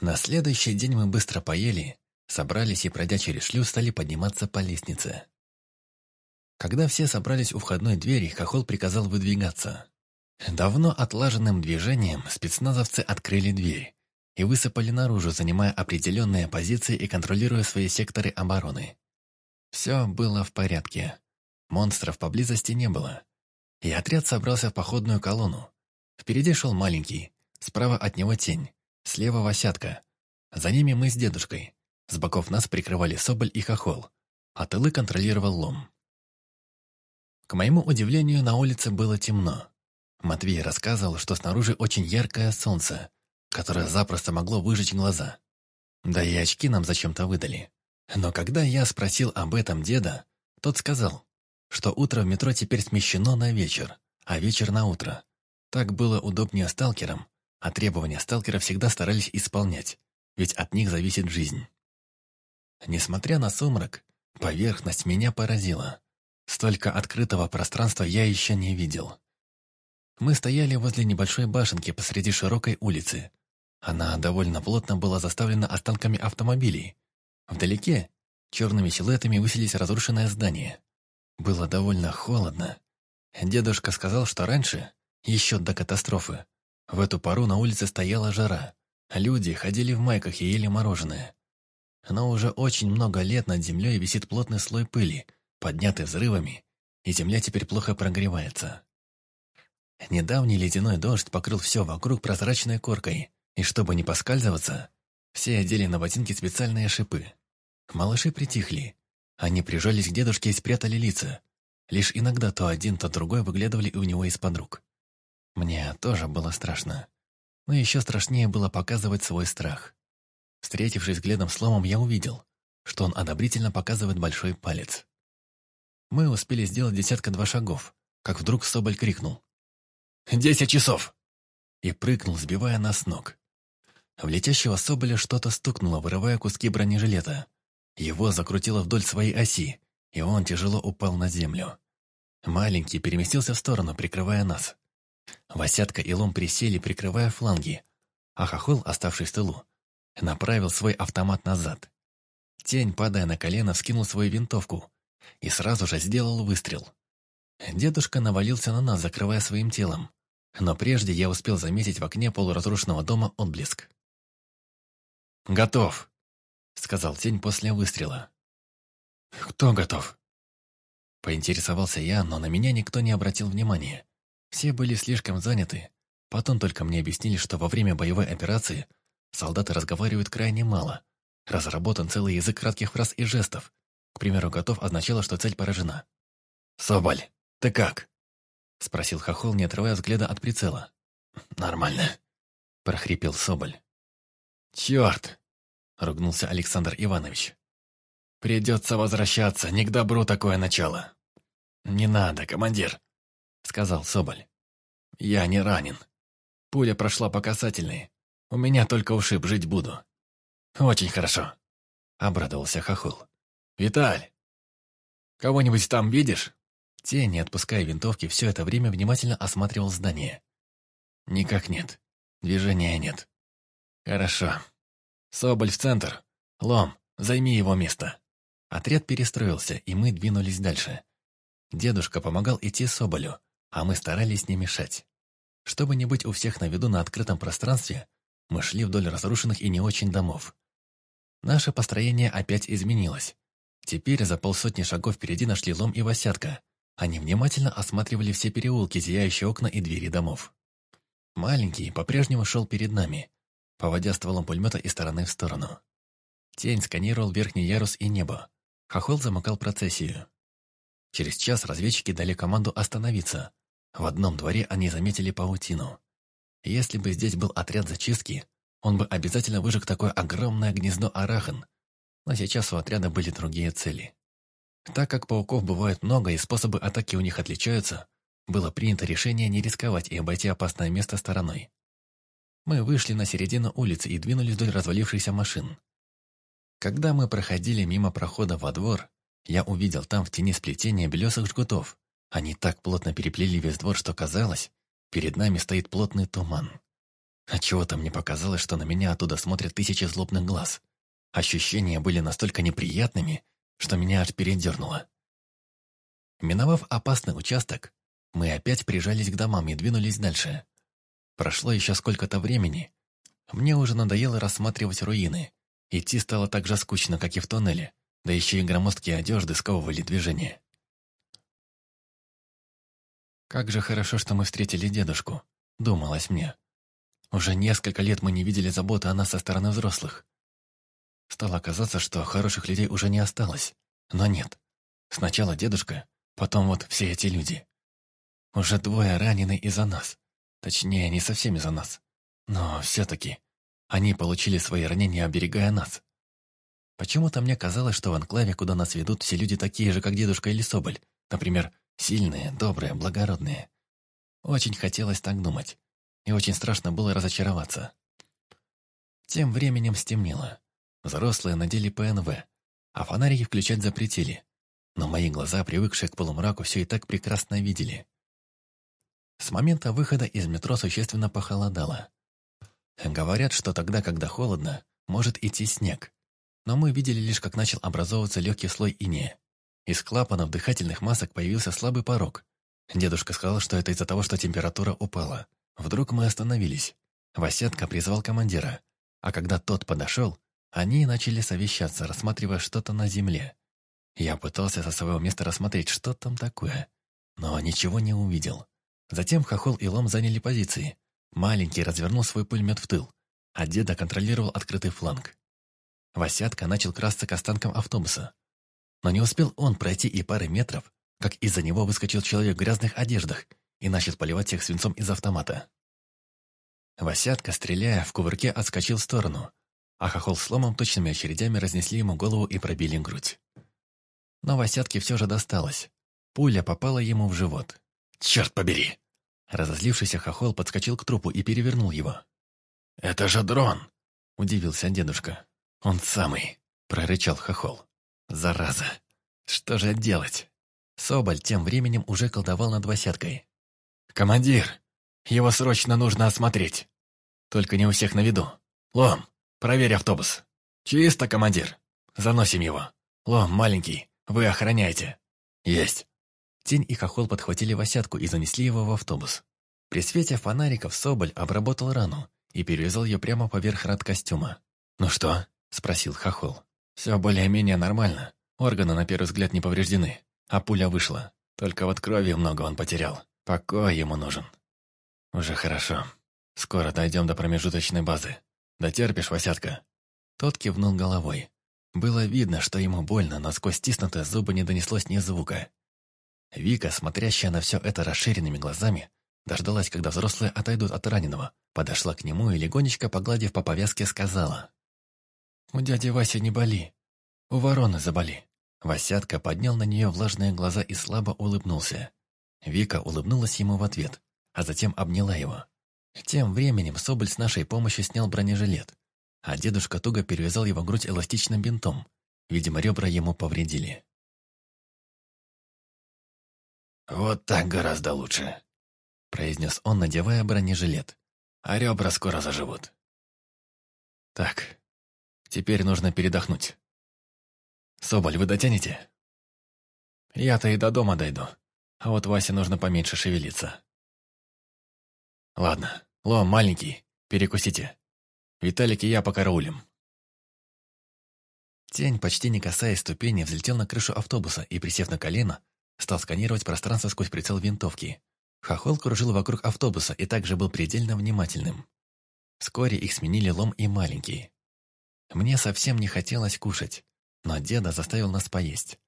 На следующий день мы быстро поели, собрались и, пройдя через шлюз, стали подниматься по лестнице. Когда все собрались у входной двери, Хохол приказал выдвигаться. Давно отлаженным движением спецназовцы открыли дверь и высыпали наружу, занимая определенные позиции и контролируя свои секторы обороны. Все было в порядке. Монстров поблизости не было. И отряд собрался в походную колонну. Впереди шел маленький, справа от него тень, слева восятка. За ними мы с дедушкой. С боков нас прикрывали Соболь и Хохол, а тылы контролировал Лом. К моему удивлению, на улице было темно. Матвей рассказывал, что снаружи очень яркое солнце, которое запросто могло выжечь глаза. Да и очки нам зачем-то выдали. Но когда я спросил об этом деда, тот сказал, что утро в метро теперь смещено на вечер, а вечер на утро. Так было удобнее сталкерам, а требования сталкера всегда старались исполнять, ведь от них зависит жизнь. Несмотря на сумрак, поверхность меня поразила. Столько открытого пространства я еще не видел. Мы стояли возле небольшой башенки посреди широкой улицы. Она довольно плотно была заставлена останками автомобилей. Вдалеке черными силуэтами высились разрушенные здания. Было довольно холодно. Дедушка сказал, что раньше, еще до катастрофы, в эту пору на улице стояла жара. Люди ходили в майках и ели мороженое. Но уже очень много лет над землей висит плотный слой пыли, поднятый взрывами, и земля теперь плохо прогревается. Недавний ледяной дождь покрыл все вокруг прозрачной коркой, и чтобы не поскальзываться, все одели на ботинки специальные шипы. Малыши притихли, они прижались к дедушке и спрятали лица. Лишь иногда то один, то другой выглядывали у него из-под рук. Мне тоже было страшно. Но еще страшнее было показывать свой страх. Встретившись взглядом с Ломом, я увидел, что он одобрительно показывает большой палец. Мы успели сделать десятка-два шагов, как вдруг Соболь крикнул. «Десять часов!» и прыгнул, сбивая нас с ног. В летящего Соболя что-то стукнуло, вырывая куски бронежилета. Его закрутило вдоль своей оси, и он тяжело упал на землю. Маленький переместился в сторону, прикрывая нас. Васятка и Лом присели, прикрывая фланги, а Хохол, оставшись в тылу, направил свой автомат назад. Тень, падая на колено, вскинул свою винтовку и сразу же сделал выстрел. Дедушка навалился на нас, закрывая своим телом, но прежде я успел заметить в окне полуразрушенного дома отблеск. «Готов!» — сказал тень после выстрела. «Кто готов?» Поинтересовался я, но на меня никто не обратил внимания. Все были слишком заняты. Потом только мне объяснили, что во время боевой операции солдаты разговаривают крайне мало. Разработан целый язык кратких фраз и жестов. К примеру, «готов» означало, что цель поражена. «Соболь, ты как?» Спросил Хохол, не отрывая взгляда от прицела. «Нормально», — прохрипел Соболь. «Черт!» ругнулся Александр Иванович. «Придется возвращаться, не к добру такое начало». «Не надо, командир», — сказал Соболь. «Я не ранен. Пуля прошла по касательной. У меня только ушиб, жить буду». «Очень хорошо», — обрадовался Хохол. «Виталь, кого-нибудь там видишь?» Тень, не отпуская винтовки, все это время внимательно осматривал здание. «Никак нет. Движения нет». «Хорошо. «Соболь в центр! Лом, займи его место!» Отряд перестроился, и мы двинулись дальше. Дедушка помогал идти Соболю, а мы старались не мешать. Чтобы не быть у всех на виду на открытом пространстве, мы шли вдоль разрушенных и не очень домов. Наше построение опять изменилось. Теперь за полсотни шагов впереди нашли лом и восятка. Они внимательно осматривали все переулки, зияющие окна и двери домов. Маленький по-прежнему шел перед нами, поводя стволом пулемета из стороны в сторону. Тень сканировал верхний ярус и небо. Хохол замыкал процессию. Через час разведчики дали команду остановиться. В одном дворе они заметили паутину. Если бы здесь был отряд зачистки, он бы обязательно выжег такое огромное гнездо арахан. Но сейчас у отряда были другие цели. Так как пауков бывает много и способы атаки у них отличаются, было принято решение не рисковать и обойти опасное место стороной. Мы вышли на середину улицы и двинулись вдоль развалившихся машин. Когда мы проходили мимо прохода во двор, я увидел там в тени сплетения белесых жгутов. Они так плотно переплели весь двор, что казалось, перед нами стоит плотный туман. Отчего-то мне показалось, что на меня оттуда смотрят тысячи злобных глаз. Ощущения были настолько неприятными, что меня аж передернуло. Миновав опасный участок, мы опять прижались к домам и двинулись дальше. Прошло еще сколько-то времени. Мне уже надоело рассматривать руины. Идти стало так же скучно, как и в тоннеле, да еще и громоздкие одежды сковывали движение. Как же хорошо, что мы встретили дедушку, думалось мне. Уже несколько лет мы не видели заботы о нас со стороны взрослых. Стало казаться, что хороших людей уже не осталось. Но нет. Сначала дедушка, потом вот все эти люди. Уже двое ранены из-за нас. Точнее, не совсем из-за нас. Но все-таки они получили свои ранения, оберегая нас. Почему-то мне казалось, что в анклаве, куда нас ведут, все люди такие же, как дедушка или Соболь. Например, сильные, добрые, благородные. Очень хотелось так думать. И очень страшно было разочароваться. Тем временем стемнело. Взрослые надели ПНВ, а фонарики включать запретили. Но мои глаза, привыкшие к полумраку, все и так прекрасно видели. С момента выхода из метро существенно похолодало. Говорят, что тогда, когда холодно, может идти снег. Но мы видели лишь, как начал образовываться легкий слой инея. Из клапанов дыхательных масок появился слабый порог. Дедушка сказал, что это из-за того, что температура упала. Вдруг мы остановились. Васятка призвал командира. А когда тот подошел, они начали совещаться, рассматривая что-то на земле. Я пытался со своего места рассмотреть, что там такое, но ничего не увидел. Затем Хохол и Лом заняли позиции. Маленький развернул свой пулемет в тыл, а деда контролировал открытый фланг. Васятка начал красться к останкам автобуса. Но не успел он пройти и пары метров, как из-за него выскочил человек в грязных одеждах и начал поливать всех свинцом из автомата. Васятка, стреляя, в кувырке отскочил в сторону, а хохол с ломом точными очередями разнесли ему голову и пробили грудь. Но Васятке все же досталось. Пуля попала ему в живот. «Черт побери!» Разозлившийся хохол подскочил к трупу и перевернул его. «Это же дрон!» – удивился дедушка. «Он самый!» – прорычал хохол. «Зараза! Что же делать?» Соболь тем временем уже колдовал над Васяткой. «Командир! Его срочно нужно осмотреть! Только не у всех на виду. Лом, Проверь автобус. Чисто, командир. Заносим его. Лом, маленький, вы охраняете. Есть. Тень и Хохол подхватили Васятку и занесли его в автобус. При свете фонариков Соболь обработал рану и перевязал ее прямо поверх рад костюма. «Ну что?» – спросил Хохол. «Все более-менее нормально. Органы, на первый взгляд, не повреждены. А пуля вышла. Только вот крови много он потерял. Покой ему нужен». «Уже хорошо. Скоро дойдем до промежуточной базы. «Дотерпишь, Васятка?» Тот кивнул головой. Было видно, что ему больно, но сквозь стиснутые зубы не донеслось ни звука. Вика, смотрящая на все это расширенными глазами, дождалась, когда взрослые отойдут от раненого, подошла к нему и, легонечко погладив по повязке, сказала. «У дяди Васи не боли. У вороны заболи». Васятка поднял на нее влажные глаза и слабо улыбнулся. Вика улыбнулась ему в ответ, а затем обняла его. Тем временем Соболь с нашей помощью снял бронежилет, а дедушка туго перевязал его грудь эластичным бинтом. Видимо, ребра ему повредили. «Вот так гораздо лучше», — произнес он, надевая бронежилет. «А ребра скоро заживут». «Так, теперь нужно передохнуть. Соболь, вы дотянете?» «Я-то и до дома дойду, а вот Васе нужно поменьше шевелиться». «Ладно, Лом, маленький, перекусите. Виталик и я покараулим». Тень, почти не касаясь ступени, взлетел на крышу автобуса и, присев на колено, стал сканировать пространство сквозь прицел винтовки. Хохол кружил вокруг автобуса и также был предельно внимательным. Вскоре их сменили Лом и Маленький. Мне совсем не хотелось кушать, но деда заставил нас поесть.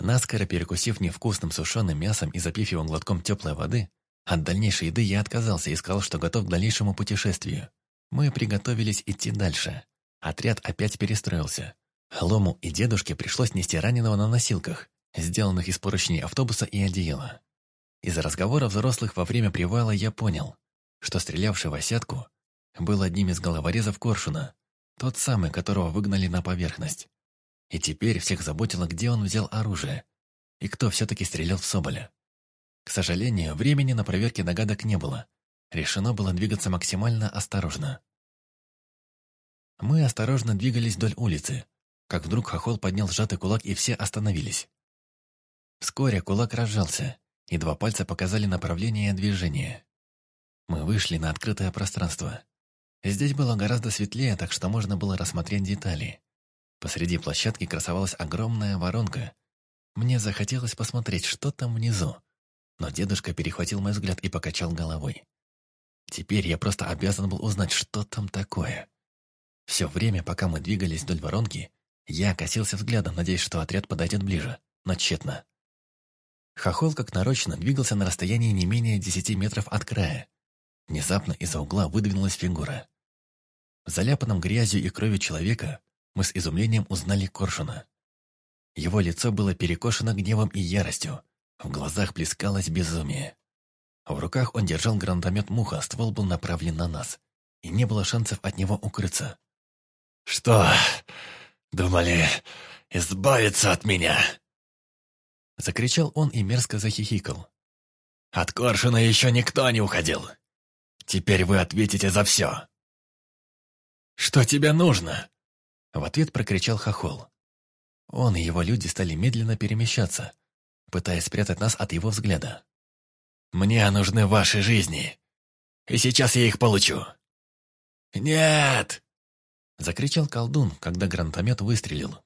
Наскоро перекусив невкусным сушеным мясом и запив его глотком теплой воды, от дальнейшей еды я отказался и сказал, что готов к дальнейшему путешествию. Мы приготовились идти дальше. Отряд опять перестроился. Лому и дедушке пришлось нести раненого на носилках, сделанных из поручней автобуса и одеяла. Из разговора взрослых во время привала я понял, что стрелявший в осятку был одним из головорезов Коршуна, тот самый, которого выгнали на поверхность. И теперь всех заботило, где он взял оружие, и кто все-таки стрелял в Соболя. К сожалению, времени на проверки догадок не было. решено было двигаться максимально осторожно. Мы осторожно двигались вдоль улицы, как вдруг Хохол поднял сжатый кулак, и все остановились. Вскоре кулак разжался, и два пальца показали направление движения. Мы вышли на открытое пространство. Здесь было гораздо светлее, так что можно было рассмотреть детали. Посреди площадки красовалась огромная воронка. Мне захотелось посмотреть, что там внизу. Но дедушка перехватил мой взгляд и покачал головой. Теперь я просто обязан был узнать, что там такое. Все время, пока мы двигались вдоль воронки, я косился взглядом, надеясь, что отряд подойдет ближе, но тщетно. Хохол, как нарочно, двигался на расстоянии не менее десяти метров от края. Внезапно из-за угла выдвинулась фигура. В заляпанном грязью и кровью человека мы с изумлением узнали Коршуна. Его лицо было перекошено гневом и яростью, в глазах плескалось безумие. В руках он держал гранатомет «Муха», ствол был направлен на нас, и не было шансов от него укрыться. «Что, думали избавиться от меня?» Закричал он и мерзко захихикал. «От Коршуна еще никто не уходил. Теперь вы ответите за все». «Что тебе нужно?» В ответ прокричал Хохол. Он и его люди стали медленно перемещаться, пытаясь спрятать нас от его взгляда. Мне нужны ваши жизни. И сейчас я их получу. Нет! Закричал колдун, когда гранатомет выстрелил.